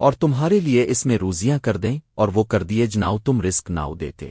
اور تمہارے لیے اس میں روزیاں کر دیں اور وہ کر دیے جناؤ تم رسک ناؤ دیتے۔